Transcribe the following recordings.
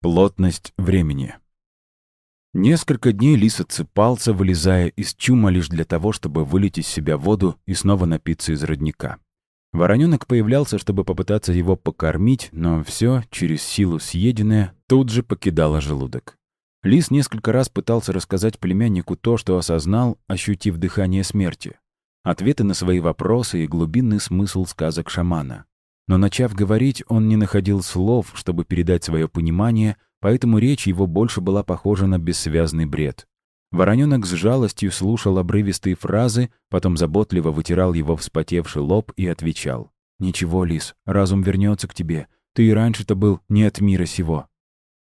Плотность времени. Несколько дней лис отсыпался, вылезая из чума лишь для того, чтобы вылить из себя воду и снова напиться из родника. Вороненок появлялся, чтобы попытаться его покормить, но все через силу съеденное тут же покидало желудок. Лис несколько раз пытался рассказать племяннику то, что осознал, ощутив дыхание смерти. Ответы на свои вопросы и глубинный смысл сказок шамана. Но начав говорить, он не находил слов, чтобы передать свое понимание, поэтому речь его больше была похожа на бессвязный бред. Вороненок с жалостью слушал обрывистые фразы, потом заботливо вытирал его вспотевший лоб и отвечал. «Ничего, Лис, разум вернется к тебе. Ты и раньше-то был не от мира сего».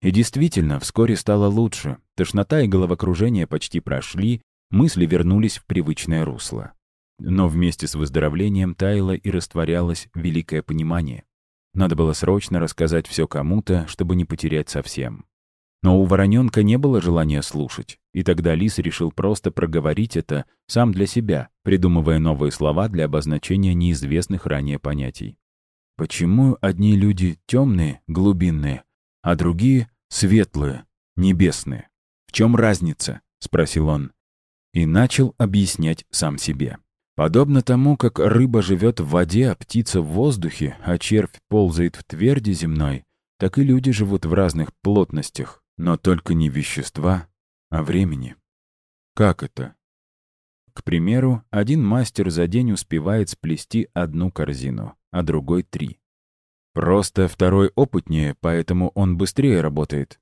И действительно, вскоре стало лучше. Тошнота и головокружение почти прошли, мысли вернулись в привычное русло. Но вместе с выздоровлением таяло и растворялось великое понимание. Надо было срочно рассказать все кому-то, чтобы не потерять совсем. Но у вороненка не было желания слушать, и тогда лис решил просто проговорить это сам для себя, придумывая новые слова для обозначения неизвестных ранее понятий. Почему одни люди темные, глубинные, а другие светлые, небесные? В чем разница? спросил он. И начал объяснять сам себе. Подобно тому, как рыба живет в воде, а птица в воздухе, а червь ползает в тверди земной, так и люди живут в разных плотностях, но только не вещества, а времени. Как это? К примеру, один мастер за день успевает сплести одну корзину, а другой — три. Просто второй опытнее, поэтому он быстрее работает.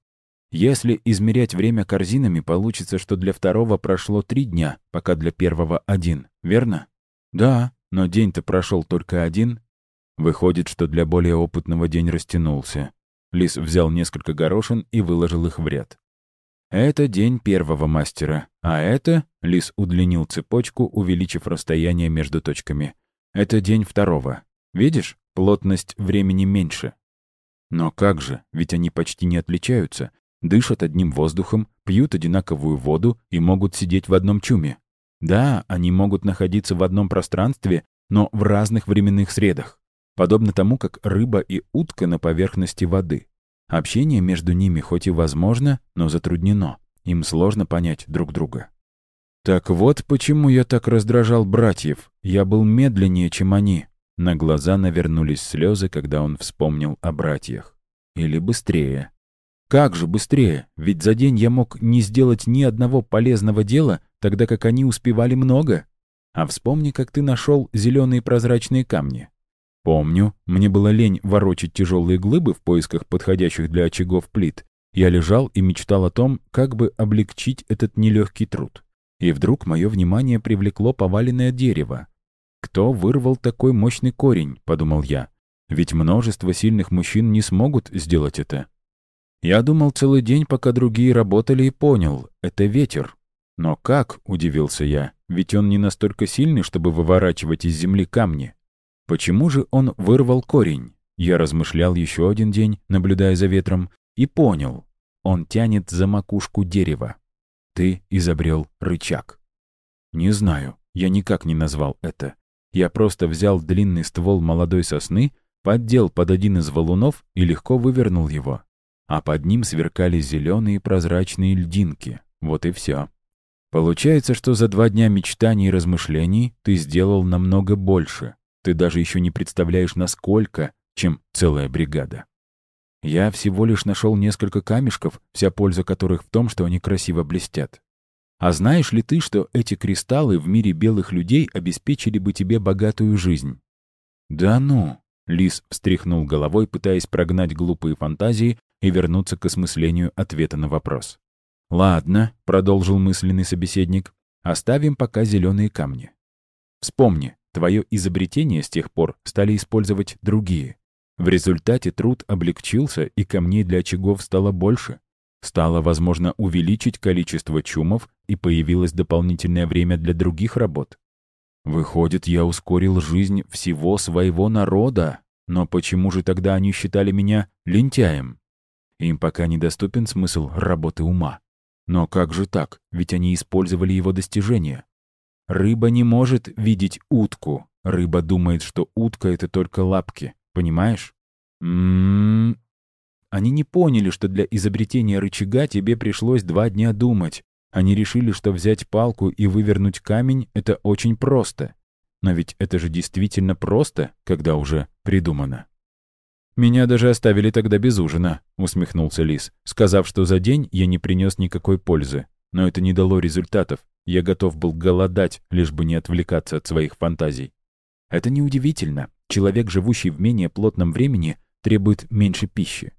Если измерять время корзинами, получится, что для второго прошло три дня, пока для первого один, верно? Да, но день-то прошел только один. Выходит, что для более опытного день растянулся. Лис взял несколько горошин и выложил их в ряд. Это день первого мастера, а это, Лис удлинил цепочку, увеличив расстояние между точками. Это день второго. Видишь, плотность времени меньше. Но как же, ведь они почти не отличаются, дышат одним воздухом, пьют одинаковую воду и могут сидеть в одном чуме. Да, они могут находиться в одном пространстве, но в разных временных средах, подобно тому, как рыба и утка на поверхности воды. Общение между ними хоть и возможно, но затруднено. Им сложно понять друг друга. Так вот почему я так раздражал братьев. Я был медленнее, чем они. На глаза навернулись слезы, когда он вспомнил о братьях. Или быстрее. Как же быстрее? Ведь за день я мог не сделать ни одного полезного дела, тогда как они успевали много. А вспомни, как ты нашел зеленые прозрачные камни. Помню, мне было лень ворочать тяжелые глыбы в поисках подходящих для очагов плит. Я лежал и мечтал о том, как бы облегчить этот нелегкий труд. И вдруг мое внимание привлекло поваленное дерево. «Кто вырвал такой мощный корень?» — подумал я. «Ведь множество сильных мужчин не смогут сделать это». Я думал целый день, пока другие работали, и понял — это ветер. Но как, удивился я, ведь он не настолько сильный, чтобы выворачивать из земли камни. Почему же он вырвал корень? Я размышлял еще один день, наблюдая за ветром, и понял. Он тянет за макушку дерева. Ты изобрел рычаг. Не знаю, я никак не назвал это. Я просто взял длинный ствол молодой сосны, поддел под один из валунов и легко вывернул его а под ним сверкали зеленые прозрачные льдинки. Вот и все. Получается, что за два дня мечтаний и размышлений ты сделал намного больше. Ты даже еще не представляешь, насколько, чем целая бригада. Я всего лишь нашел несколько камешков, вся польза которых в том, что они красиво блестят. А знаешь ли ты, что эти кристаллы в мире белых людей обеспечили бы тебе богатую жизнь? Да ну! Лис встряхнул головой, пытаясь прогнать глупые фантазии, и вернуться к осмыслению ответа на вопрос. «Ладно», — продолжил мысленный собеседник, — «оставим пока зеленые камни. Вспомни, твое изобретение с тех пор стали использовать другие. В результате труд облегчился, и камней для очагов стало больше. Стало возможно увеличить количество чумов, и появилось дополнительное время для других работ. Выходит, я ускорил жизнь всего своего народа. Но почему же тогда они считали меня лентяем? Им пока недоступен смысл работы ума. Но как же так? Ведь они использовали его достижения. Рыба не может видеть утку. Рыба думает, что утка — это только лапки. Понимаешь? М-м-м. Они не поняли, что для изобретения рычага тебе пришлось два дня думать. Они решили, что взять палку и вывернуть камень — это очень просто. Но ведь это же действительно просто, когда уже придумано. «Меня даже оставили тогда без ужина», — усмехнулся Лис, сказав, что за день я не принес никакой пользы. Но это не дало результатов. Я готов был голодать, лишь бы не отвлекаться от своих фантазий. Это неудивительно. Человек, живущий в менее плотном времени, требует меньше пищи.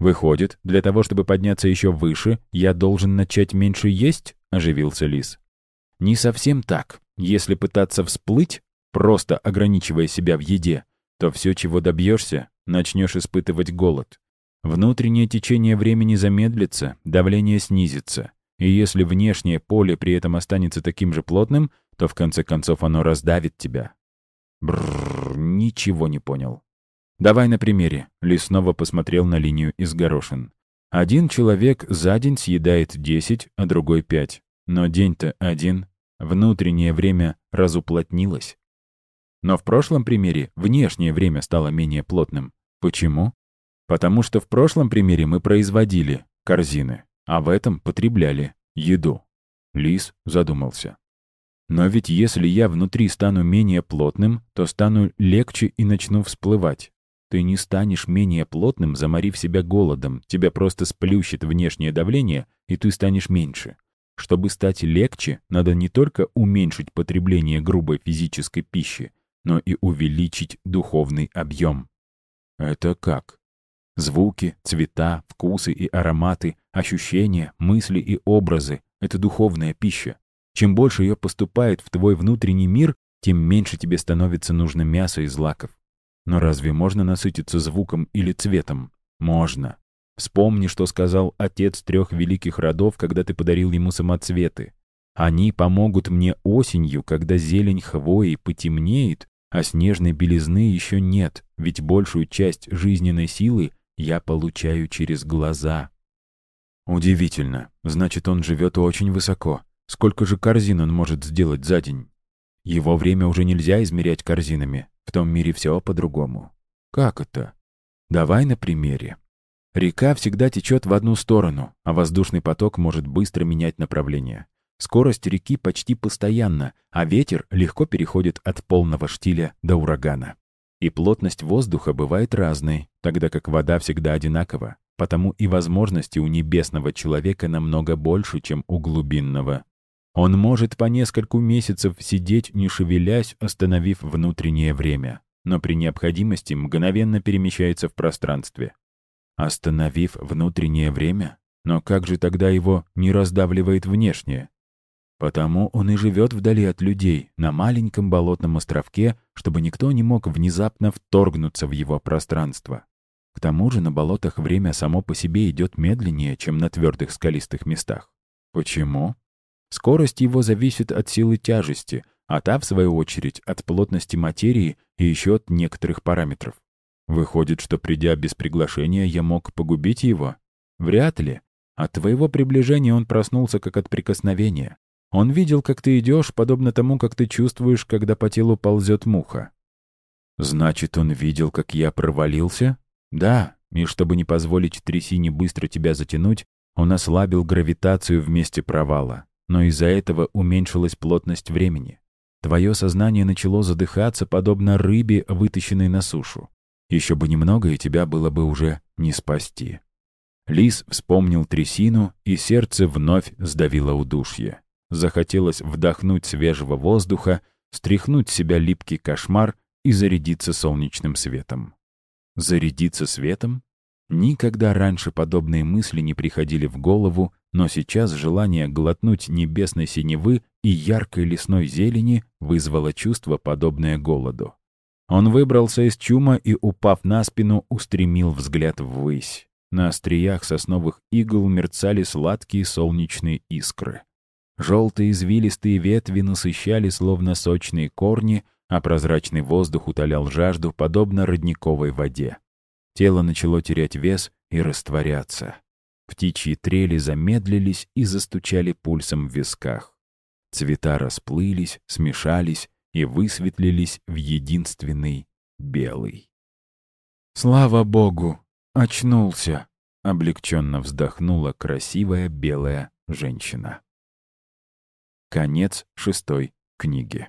Выходит, для того, чтобы подняться еще выше, я должен начать меньше есть? Оживился Лис. Не совсем так. Если пытаться всплыть, просто ограничивая себя в еде, то все, чего добьешься, начнешь испытывать голод. Внутреннее течение времени замедлится, давление снизится. И если внешнее поле при этом останется таким же плотным, то в конце концов оно раздавит тебя. Бррр, ничего не понял. Давай на примере. Лис снова посмотрел на линию из горошин. Один человек за день съедает 10, а другой 5. Но день-то один. Внутреннее время разуплотнилось. Но в прошлом примере внешнее время стало менее плотным. Почему? Потому что в прошлом примере мы производили корзины, а в этом потребляли еду. Лис задумался. Но ведь если я внутри стану менее плотным, то стану легче и начну всплывать. Ты не станешь менее плотным, заморив себя голодом. Тебя просто сплющит внешнее давление, и ты станешь меньше. Чтобы стать легче, надо не только уменьшить потребление грубой физической пищи, но и увеличить духовный объем. Это как? Звуки, цвета, вкусы и ароматы, ощущения, мысли и образы — это духовная пища. Чем больше ее поступает в твой внутренний мир, тем меньше тебе становится нужно мясо и злаков. Но разве можно насытиться звуком или цветом? Можно. Вспомни, что сказал отец трех великих родов, когда ты подарил ему самоцветы. Они помогут мне осенью, когда зелень хвои потемнеет, а снежной белизны еще нет, ведь большую часть жизненной силы я получаю через глаза. Удивительно. Значит, он живет очень высоко. Сколько же корзин он может сделать за день? Его время уже нельзя измерять корзинами. В том мире все по-другому. Как это? Давай на примере. Река всегда течет в одну сторону, а воздушный поток может быстро менять направление. Скорость реки почти постоянна, а ветер легко переходит от полного штиля до урагана. И плотность воздуха бывает разной, тогда как вода всегда одинакова, потому и возможности у небесного человека намного больше, чем у глубинного. Он может по нескольку месяцев сидеть, не шевелясь, остановив внутреннее время, но при необходимости мгновенно перемещается в пространстве. Остановив внутреннее время? Но как же тогда его не раздавливает внешнее? Потому он и живет вдали от людей, на маленьком болотном островке, чтобы никто не мог внезапно вторгнуться в его пространство. К тому же на болотах время само по себе идет медленнее, чем на твердых скалистых местах. Почему? Скорость его зависит от силы тяжести, а та, в свою очередь, от плотности материи и еще от некоторых параметров. Выходит, что придя без приглашения, я мог погубить его? Вряд ли. От твоего приближения он проснулся как от прикосновения. Он видел, как ты идешь, подобно тому, как ты чувствуешь, когда по телу ползет муха. Значит, он видел, как я провалился? Да, и чтобы не позволить трясине быстро тебя затянуть, он ослабил гравитацию в месте провала но из-за этого уменьшилась плотность времени. Твое сознание начало задыхаться, подобно рыбе, вытащенной на сушу. Еще бы немного, и тебя было бы уже не спасти. Лис вспомнил трясину, и сердце вновь сдавило удушье. Захотелось вдохнуть свежего воздуха, стряхнуть с себя липкий кошмар и зарядиться солнечным светом. Зарядиться светом? Никогда раньше подобные мысли не приходили в голову, но сейчас желание глотнуть небесной синевы и яркой лесной зелени вызвало чувство, подобное голоду. Он выбрался из чума и, упав на спину, устремил взгляд ввысь. На остриях сосновых игл мерцали сладкие солнечные искры. Желтые извилистые ветви насыщали словно сочные корни, а прозрачный воздух утолял жажду, подобно родниковой воде. Тело начало терять вес и растворяться. Птичьи трели замедлились и застучали пульсом в висках. Цвета расплылись, смешались и высветлились в единственный белый. «Слава Богу! Очнулся!» облегченно вздохнула красивая белая женщина. Конец шестой книги.